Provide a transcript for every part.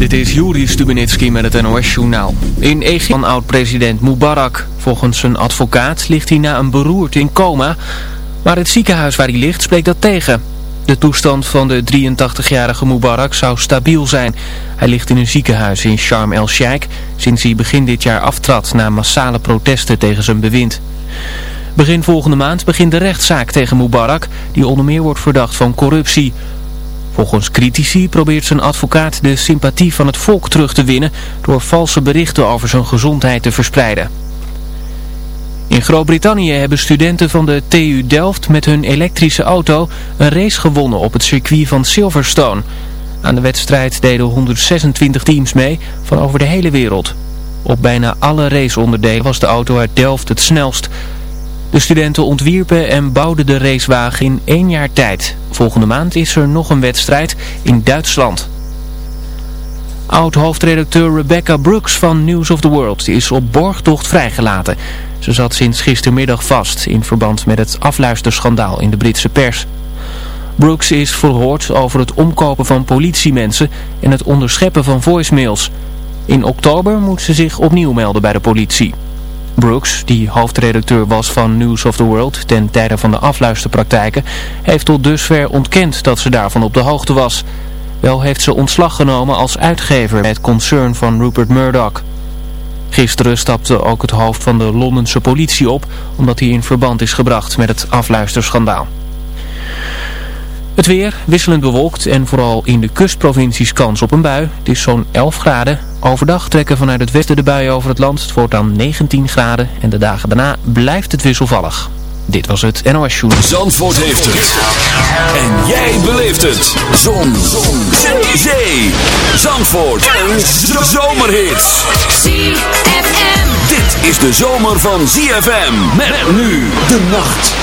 Dit is Juri Stubenitski met het NOS-journaal. In Egypte van oud-president Mubarak. Volgens zijn advocaat ligt hij na een beroerte in coma. Maar het ziekenhuis waar hij ligt spreekt dat tegen. De toestand van de 83-jarige Mubarak zou stabiel zijn. Hij ligt in een ziekenhuis in Sharm el-Sheikh sinds hij begin dit jaar aftrad na massale protesten tegen zijn bewind. Begin volgende maand begint de rechtszaak tegen Mubarak, die onder meer wordt verdacht van corruptie. Volgens critici probeert zijn advocaat de sympathie van het volk terug te winnen door valse berichten over zijn gezondheid te verspreiden. In Groot-Brittannië hebben studenten van de TU Delft met hun elektrische auto een race gewonnen op het circuit van Silverstone. Aan de wedstrijd deden 126 teams mee van over de hele wereld. Op bijna alle raceonderdelen was de auto uit Delft het snelst. De studenten ontwierpen en bouwden de racewagen in één jaar tijd. Volgende maand is er nog een wedstrijd in Duitsland. Oud-hoofdredacteur Rebecca Brooks van News of the World is op borgtocht vrijgelaten. Ze zat sinds gistermiddag vast in verband met het afluisterschandaal in de Britse pers. Brooks is verhoord over het omkopen van politiemensen en het onderscheppen van voicemails. In oktober moet ze zich opnieuw melden bij de politie. Brooks, die hoofdredacteur was van News of the World ten tijde van de afluisterpraktijken, heeft tot dusver ontkend dat ze daarvan op de hoogte was. Wel heeft ze ontslag genomen als uitgever bij het concern van Rupert Murdoch. Gisteren stapte ook het hoofd van de Londense politie op, omdat hij in verband is gebracht met het afluisterschandaal. Het weer wisselend bewolkt en vooral in de kustprovincies kans op een bui. Het is zo'n 11 graden. Overdag trekken vanuit het westen de buien over het land. Het wordt dan 19 graden en de dagen daarna blijft het wisselvallig. Dit was het NOS Show. Zandvoort heeft het. En jij beleeft het. Zon. Zon. Zee. Zandvoort. En zomerhits. ZFM. Dit is de zomer van ZFM. Met nu de nacht.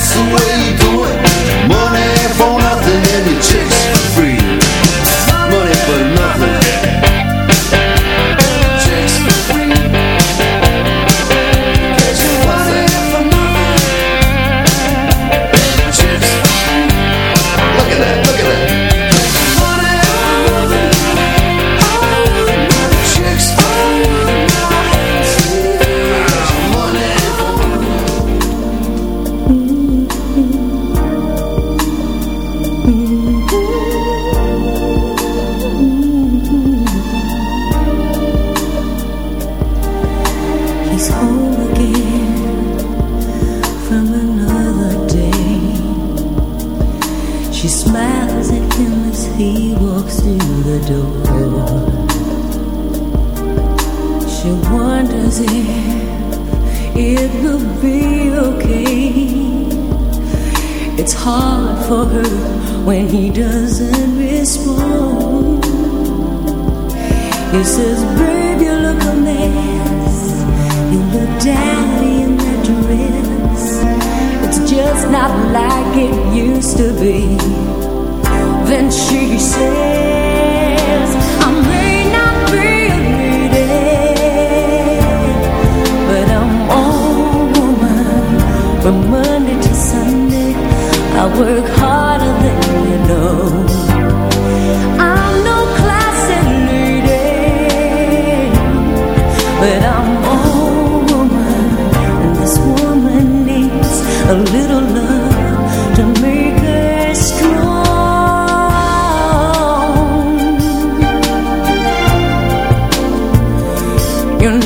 That's the way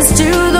to the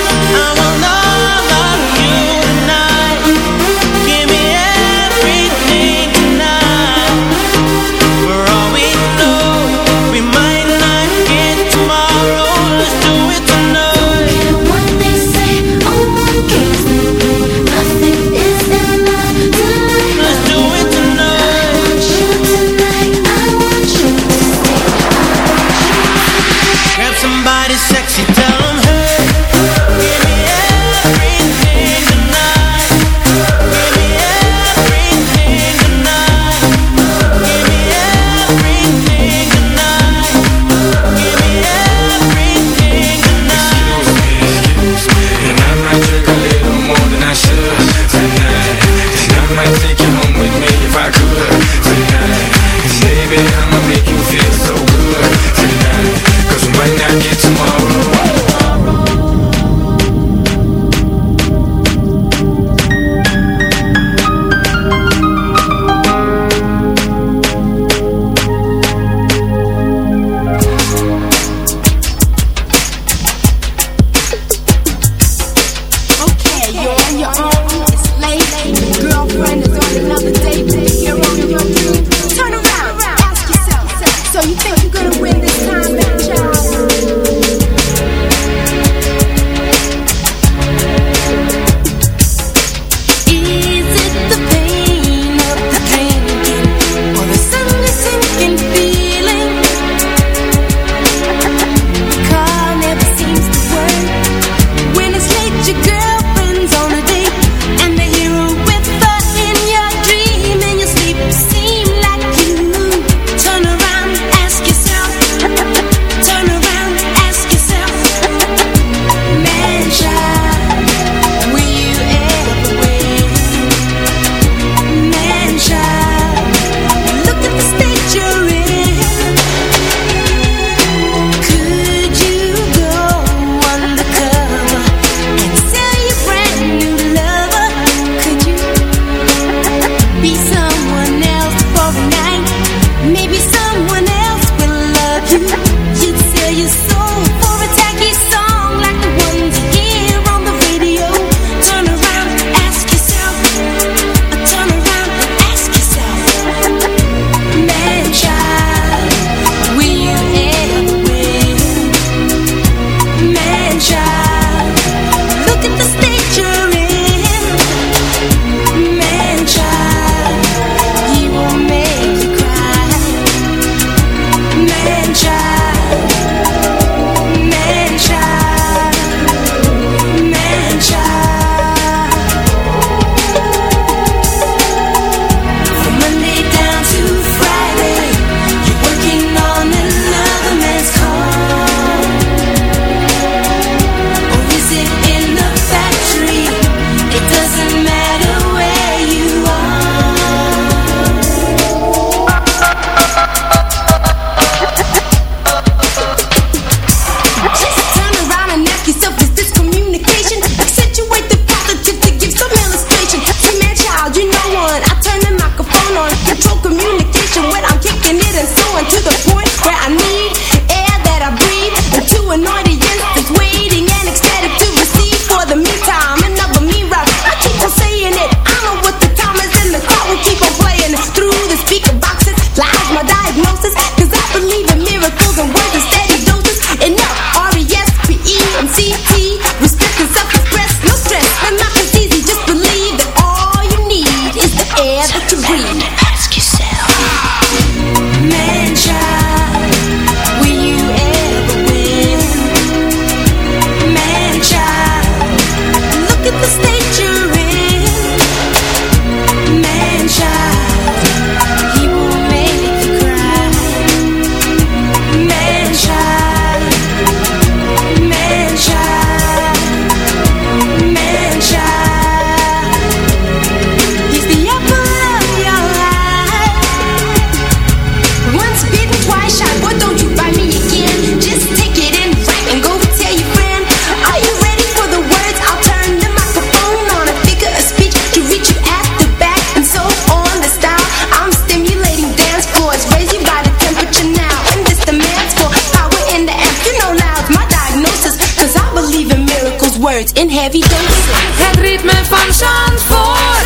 words in heavy doses. Het ritme van Zandvoort.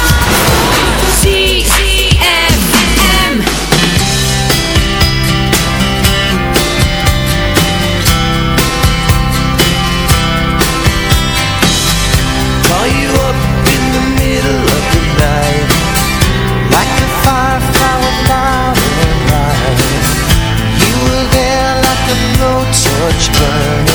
ZFM. Call you up in the middle of the night. Like a light. You were there like a no-touch burning.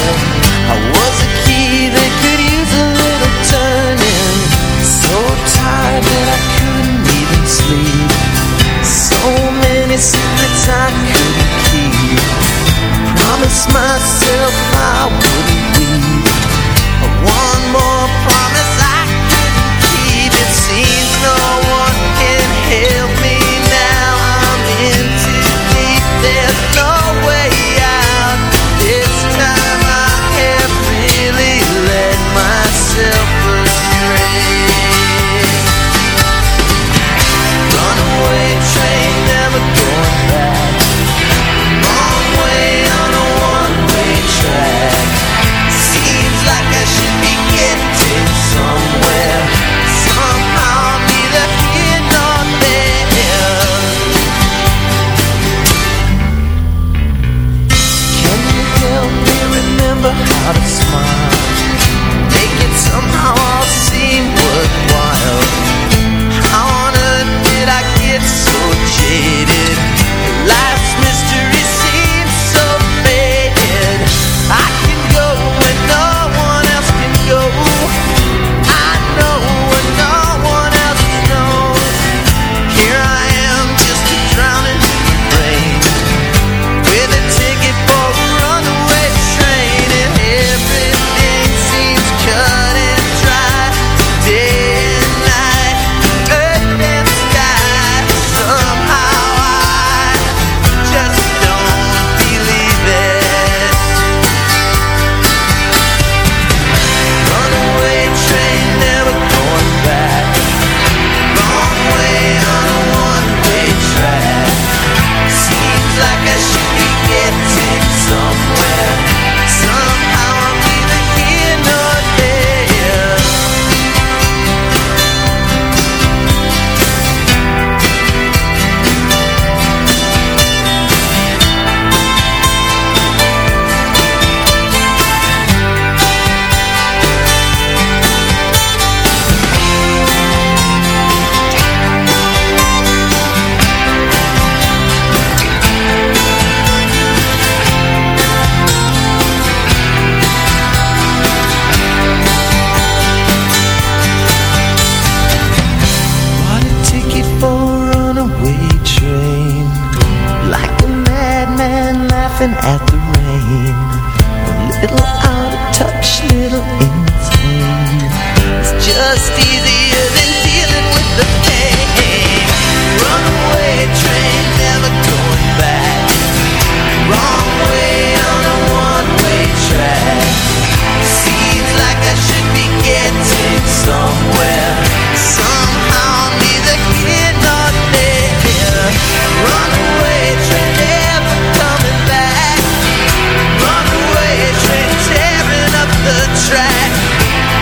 secrets I couldn't keep Promise myself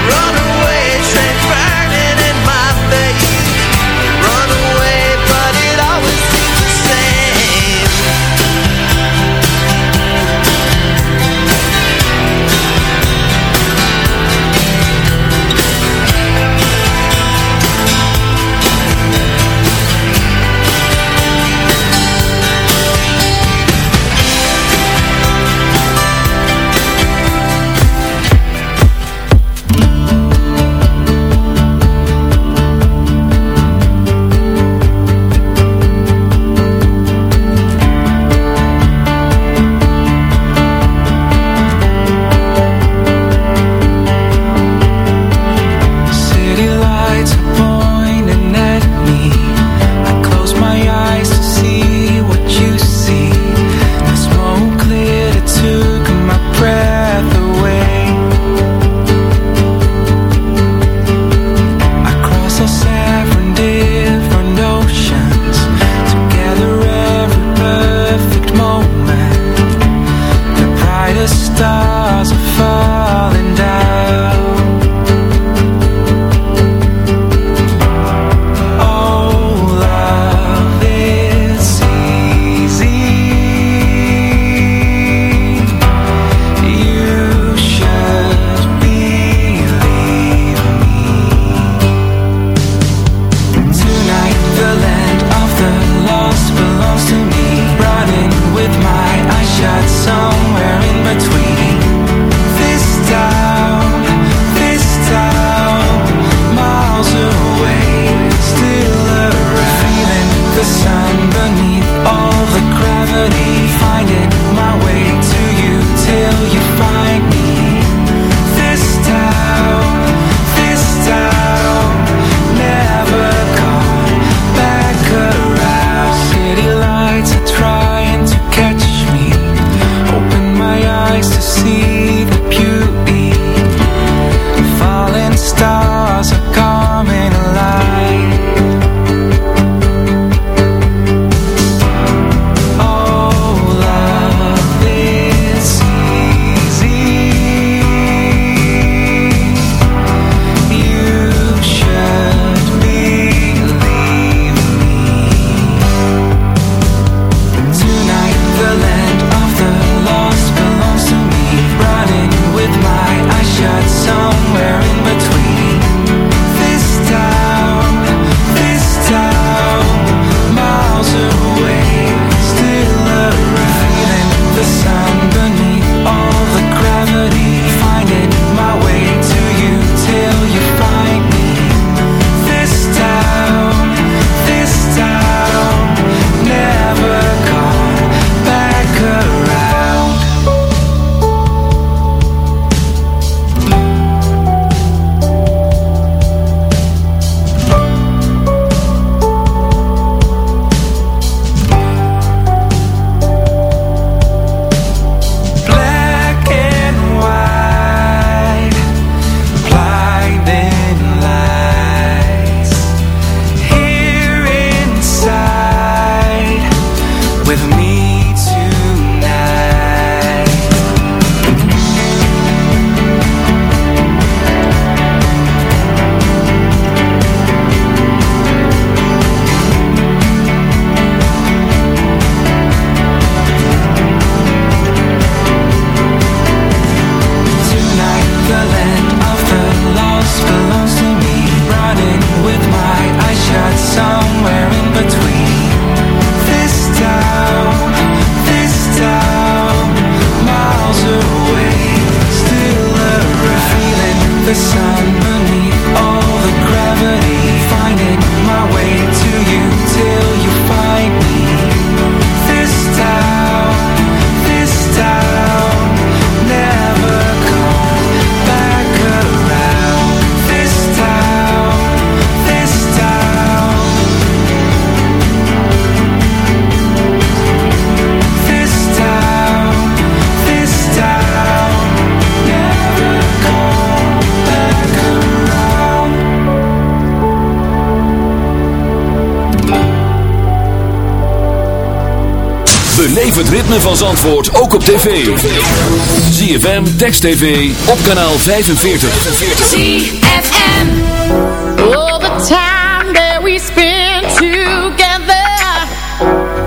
run around. Van Zandvoort ook op tv. ZFM, Text TV, op kanaal 45. ZFM. All the time that we spend together.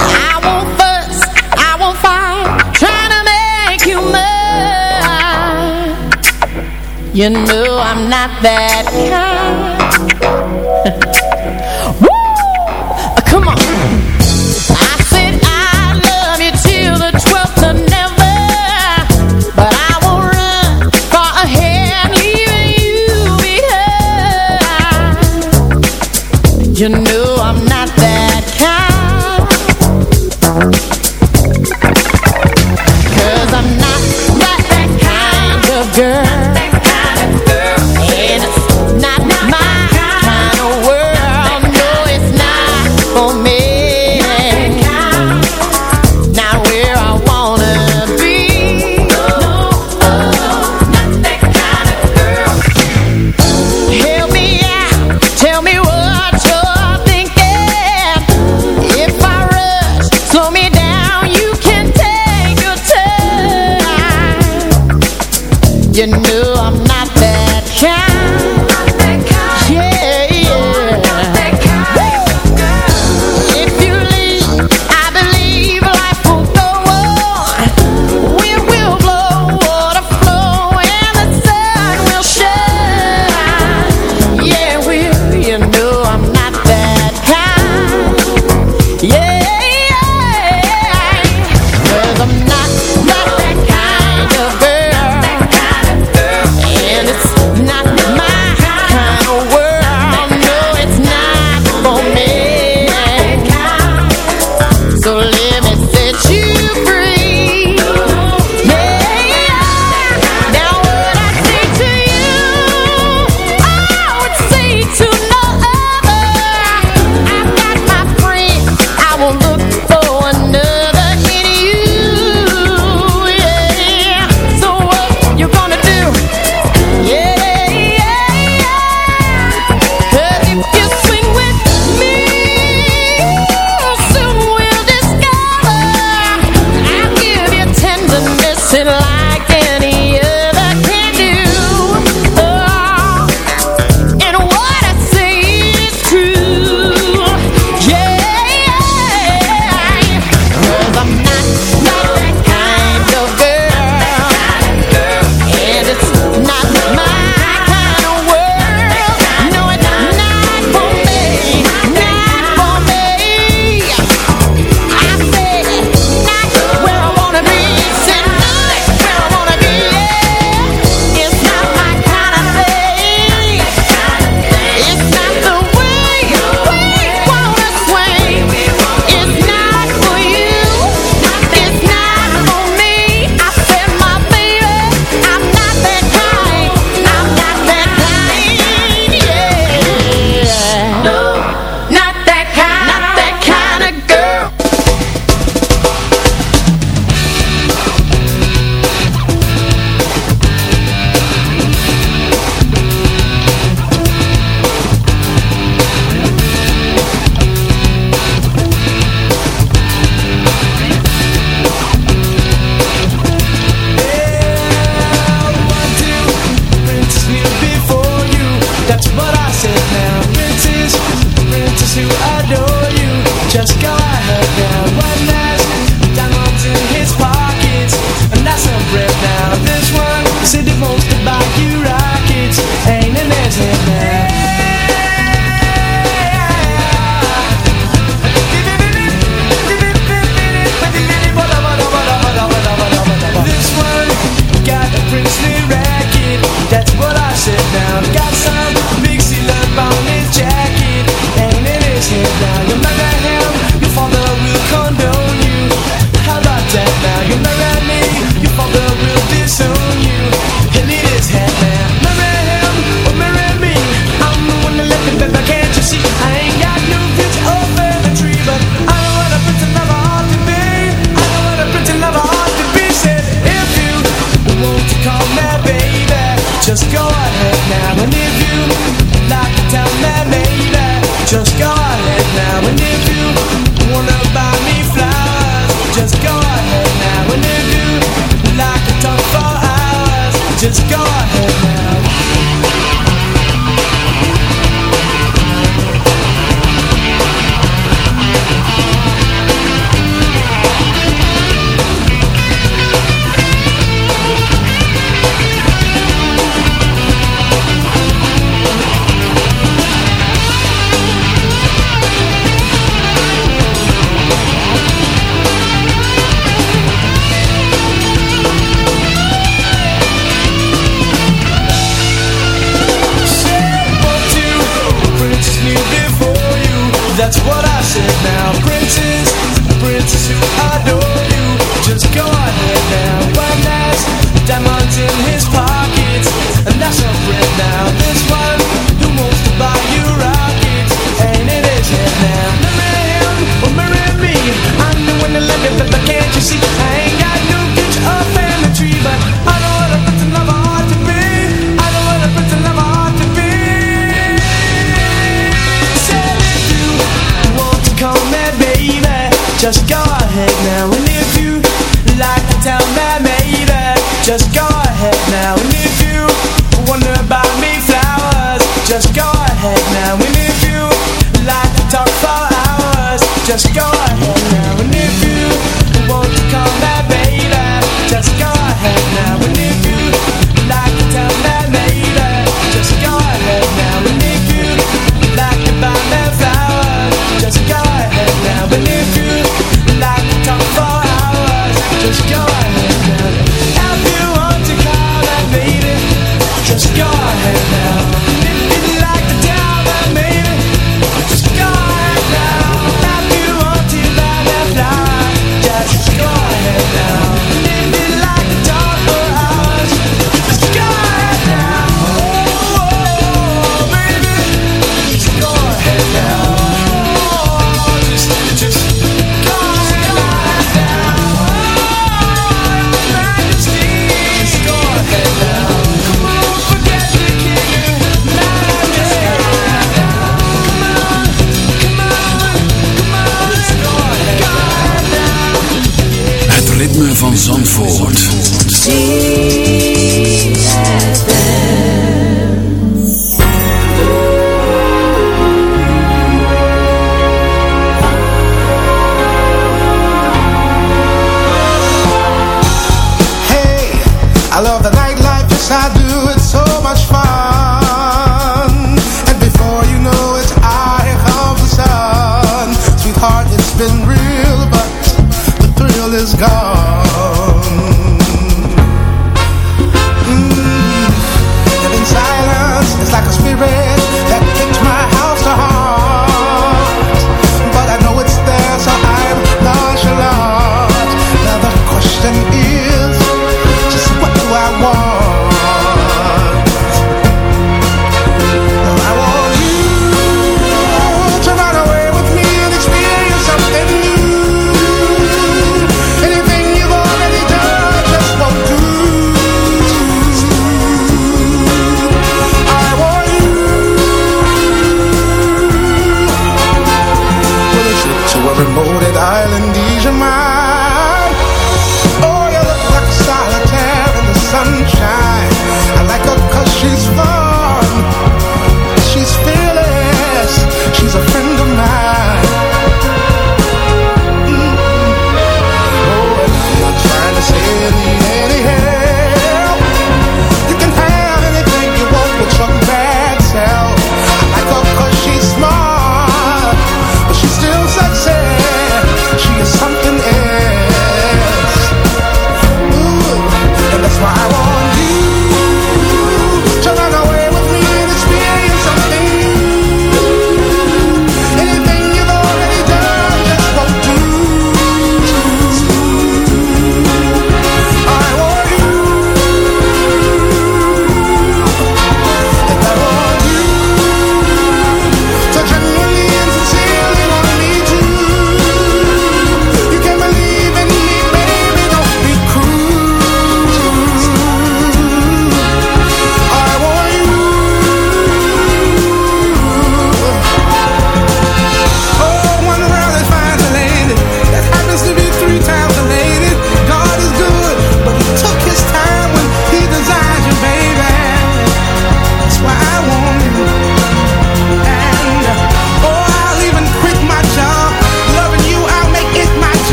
I won't fuss, I won't fight. Trying to make you mine. You know I'm not that kind.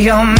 Your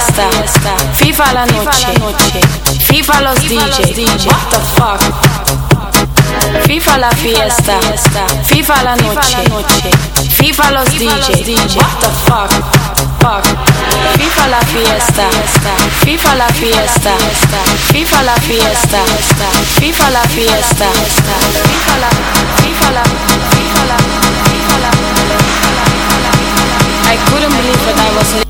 fiesta, viva la noche, viva los DJs. What the fuck? Viva la fiesta, viva la noche, viva los DJs. What the fuck? Fuck. Viva la fiesta, viva la fiesta, viva la fiesta, viva la fiesta, viva la, viva la, viva la, la. I couldn't believe what I was